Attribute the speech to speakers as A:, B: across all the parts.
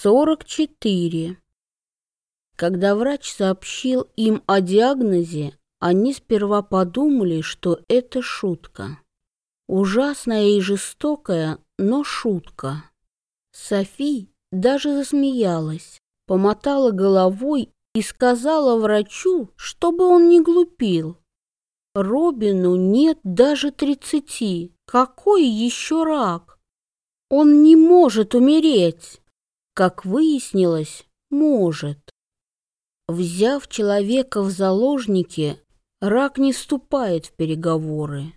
A: 44. Когда врач сообщил им о диагнозе, они сперва подумали, что это шутка. Ужасная и жестокая, но шутка. Софи даже засмеялась, помотала головой и сказала врачу, чтобы он не глупил. Робину нет даже тридцати. Какой еще рак? Он не может умереть. Как выяснилось, может. Взяв человека в заложники, рак не вступает в переговоры.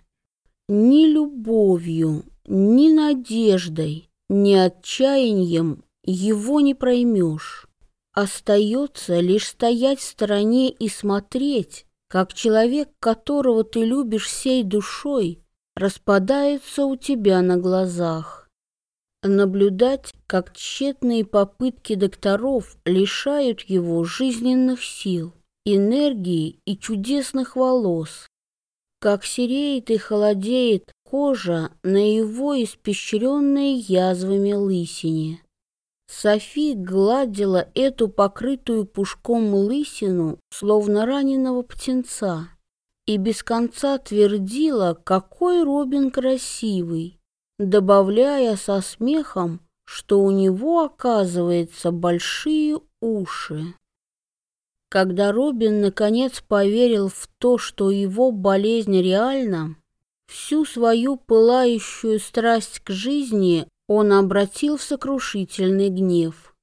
A: Ни любовью, ни надеждой, ни отчаянием его не проймешь. Остается лишь стоять в стороне и смотреть, как человек, которого ты любишь всей душой, распадается у тебя на глазах наблюдать, как тщетные попытки докторов лишают его жизненных сил, энергии и чудесных волос, как сереет и холодеет кожа на его испещренной язвами лысине. Софи гладила эту покрытую пушком лысину, словно раненого птенца, и без конца твердила, какой Робин красивый, добавляя со смехом, что у него, оказывается, большие уши. Когда Робин наконец поверил в то, что его болезнь реальна, всю свою пылающую страсть к жизни он обратил в сокрушительный гнев.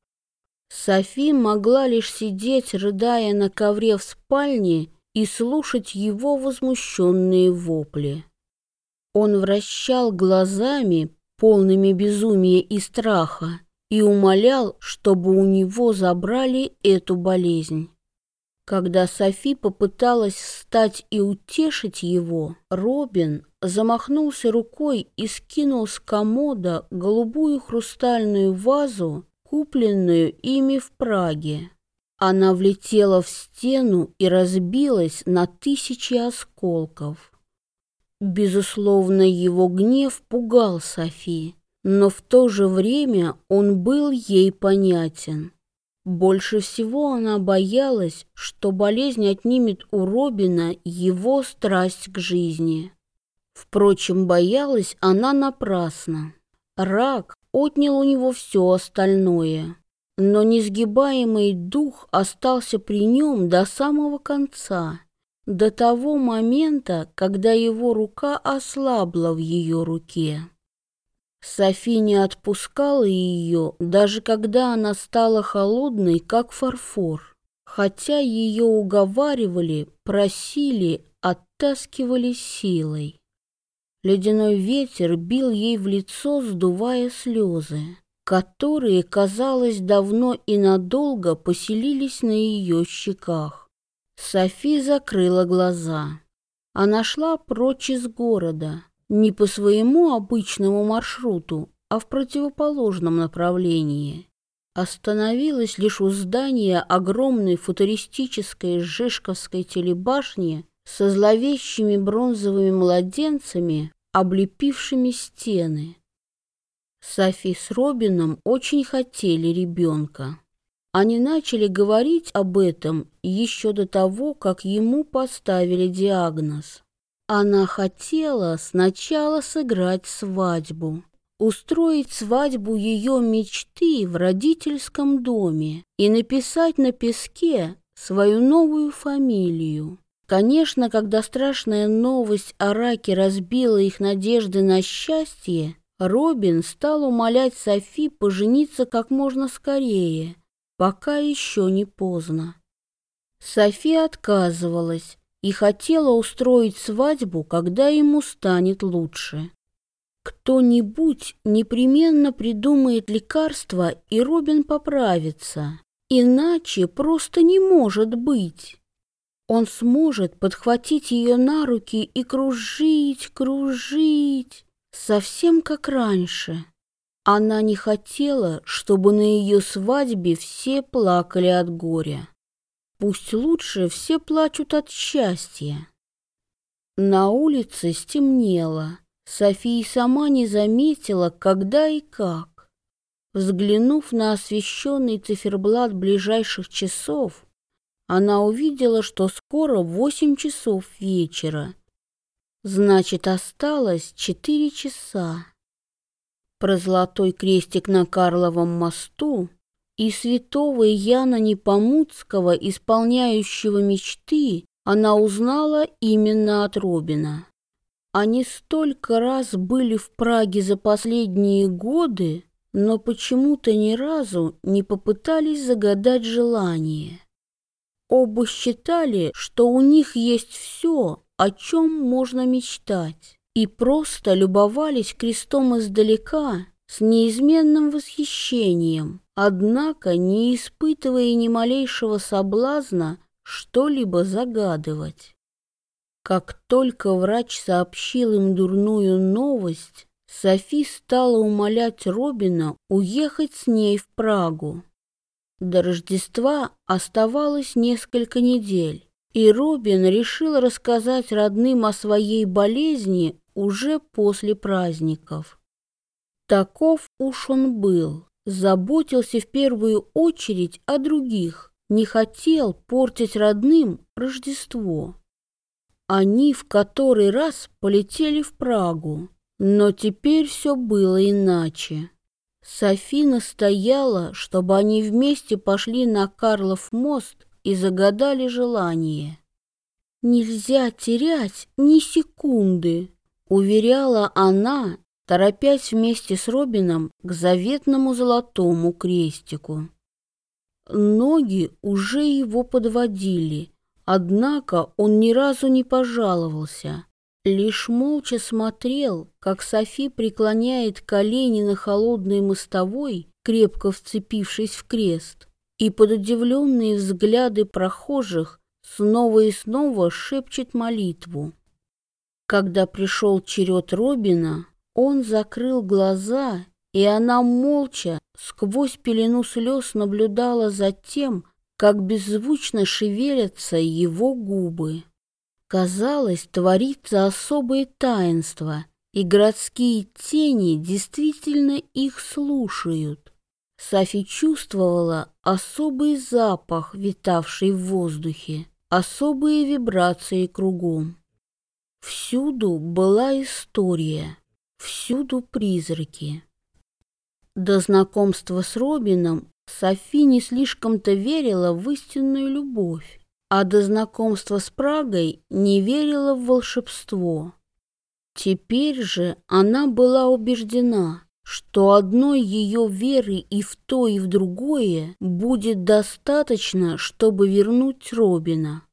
A: Софи могла лишь сидеть, рыдая на ковре в спальне, и слушать его возмущенные вопли. Он вращал глазами, полными безумия и страха, и умолял, чтобы у него забрали эту болезнь. Когда Софи попыталась встать и утешить его, Робин замахнулся рукой и скинул с комода голубую хрустальную вазу, купленную ими в Праге. Она влетела в стену и разбилась на тысячи осколков. Безусловно, его гнев пугал Софи, но в то же время он был ей понятен. Больше всего она боялась, что болезнь отнимет у Робина его страсть к жизни. Впрочем, боялась она напрасно. Рак отнял у него все остальное, но несгибаемый дух остался при нем до самого конца до того момента, когда его рука ослабла в ее руке. Софи не отпускала ее, даже когда она стала холодной, как фарфор. Хотя ее уговаривали, просили, оттаскивали силой. Ледяной ветер бил ей в лицо, сдувая слезы, которые, казалось, давно и надолго поселились на ее щеках. Софи закрыла глаза. Она шла прочь из города, не по своему обычному маршруту, а в противоположном направлении. Остановилась лишь у здания огромной футуристической жешковской телебашни со зловещими бронзовыми младенцами, облепившими стены. Софи с Робином очень хотели ребенка. Они начали говорить об этом еще до того, как ему поставили диагноз. Она хотела сначала сыграть свадьбу, устроить свадьбу ее мечты в родительском доме и написать на песке свою новую фамилию. Конечно, когда страшная новость о раке разбила их надежды на счастье, Робин стал умолять Софи пожениться как можно скорее, пока еще не поздно. София отказывалась и хотела устроить свадьбу, когда ему станет лучше. Кто-нибудь непременно придумает лекарство, и Робин поправится. Иначе просто не может быть. Он сможет подхватить ее на руки и кружить, кружить, совсем как раньше. Она не хотела, чтобы на ее свадьбе все плакали от горя. Пусть лучше все плачут от счастья. На улице стемнело. София сама не заметила, когда и как. Взглянув на освещенный циферблат ближайших часов, она увидела, что скоро восемь часов вечера. Значит, осталось четыре часа. Про золотой крестик на Карловом мосту и святого Яна Непомуцкого, исполняющего мечты, она узнала именно от Робина. Они столько раз были в Праге за последние годы, но почему-то ни разу не попытались загадать желание. Оба считали, что у них есть все, о чем можно мечтать, и просто любовались крестом издалека с неизменным восхищением, однако не испытывая ни малейшего соблазна что-либо загадывать. Как только врач сообщил им дурную новость, Софи стала умолять Робина уехать с ней в Прагу. До Рождества оставалось несколько недель, и Робин решил рассказать родным о своей болезни уже после праздников. Таков уж он был, заботился в первую очередь о других, не хотел портить родным Рождество. Они в который раз полетели в Прагу, но теперь все было иначе. Софина стояла, чтобы они вместе пошли на Карлов мост и загадали желание. «Нельзя терять ни секунды», — уверяла она, торопясь вместе с Робином к заветному золотому крестику. Ноги уже его подводили, однако он ни разу не пожаловался, лишь молча смотрел, как Софи преклоняет колени на холодной мостовой, крепко вцепившись в крест, и под удивленные взгляды прохожих снова и снова шепчет молитву. Когда пришел черед Робина, он закрыл глаза и она молча, сквозь пелену слез, наблюдала за тем, как беззвучно шевелятся его губы. Казалось, творится особое таинство, и городские тени действительно их слушают. Сафи чувствовала особый запах, витавший в воздухе, особые вибрации кругом. Всюду была история, всюду призраки. До знакомства с Робином Софи не слишком-то верила в истинную любовь, а до знакомства с Прагой не верила в волшебство. Теперь же она была убеждена, что одной ее веры и в то, и в другое будет достаточно, чтобы вернуть Робина.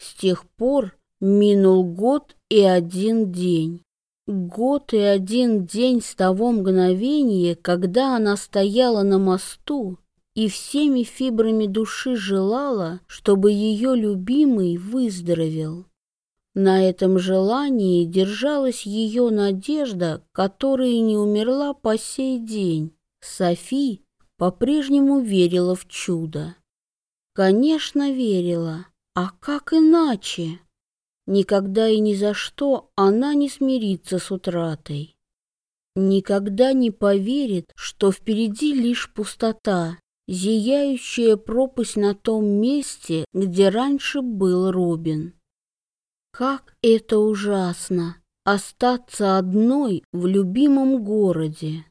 A: С тех пор минул год и один день. Год и один день с того мгновения, когда она стояла на мосту и всеми фибрами души желала, чтобы ее любимый выздоровел. На этом желании держалась ее надежда, которая не умерла по сей день. Софи по-прежнему верила в чудо. Конечно, верила. А как иначе? Никогда и ни за что она не смирится с утратой. Никогда не поверит, что впереди лишь пустота, зияющая пропасть на том месте, где раньше был Робин. Как это ужасно — остаться одной в любимом городе.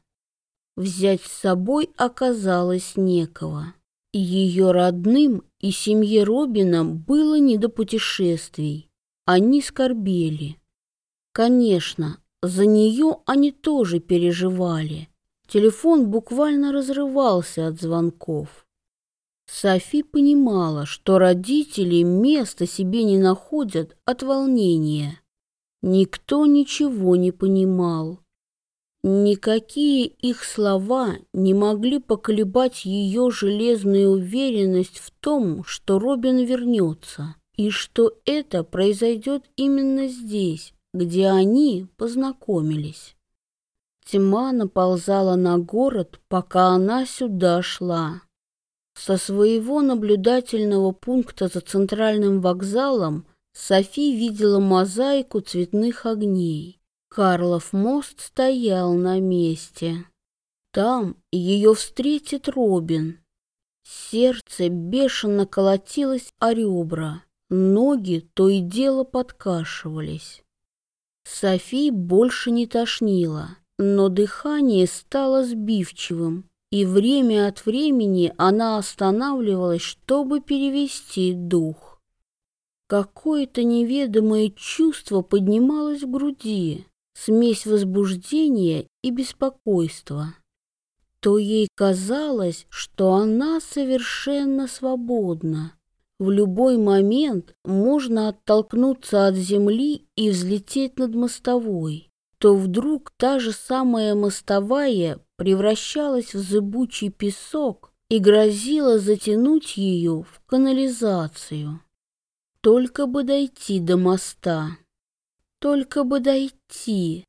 A: Взять с собой оказалось некого. Ее родным и семье Робина было не до путешествий. Они скорбели. Конечно, за нее они тоже переживали. Телефон буквально разрывался от звонков. Софи понимала, что родители места себе не находят от волнения. Никто ничего не понимал. Никакие их слова не могли поколебать ее железную уверенность в том, что Робин вернется и что это произойдет именно здесь, где они познакомились. Тьма наползала на город, пока она сюда шла. Со своего наблюдательного пункта за центральным вокзалом Софи видела мозаику цветных огней. Карлов мост стоял на месте. Там ее встретит Робин. Сердце бешено колотилось о ребра, ноги то и дело подкашивались. Софи больше не тошнило, но дыхание стало сбивчивым, и время от времени она останавливалась, чтобы перевести дух. Какое-то неведомое чувство поднималось в груди, смесь возбуждения и беспокойства то ей казалось, что она совершенно свободна. В любой момент можно оттолкнуться от земли и взлететь над мостовой. То вдруг та же самая мостовая превращалась в зыбучий песок и грозила затянуть ее в канализацию. Только бы дойти до моста. Только бы дойти.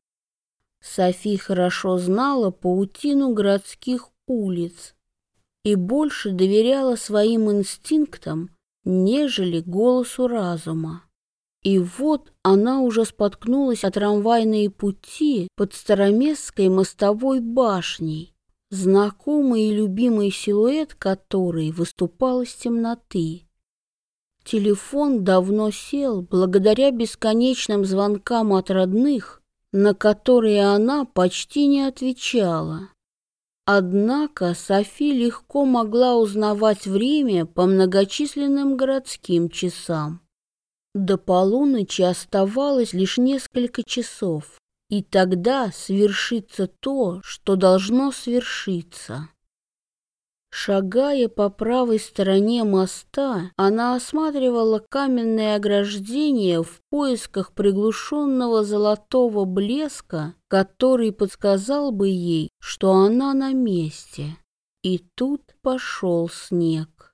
A: Софи хорошо знала паутину городских улиц и больше доверяла своим инстинктам, нежели голосу разума. И вот она уже споткнулась о трамвайные пути под Староместской мостовой башней, знакомый и любимый силуэт которой выступал из темноты. Телефон давно сел благодаря бесконечным звонкам от родных, на которые она почти не отвечала. Однако Софи легко могла узнавать время по многочисленным городским часам. До полуночи оставалось лишь несколько часов, и тогда свершится то, что должно свершиться. Шагая по правой стороне моста, она осматривала каменные ограждения в поисках приглушенного золотого блеска, который подсказал бы ей, что она на месте. И тут пошел снег.